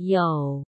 有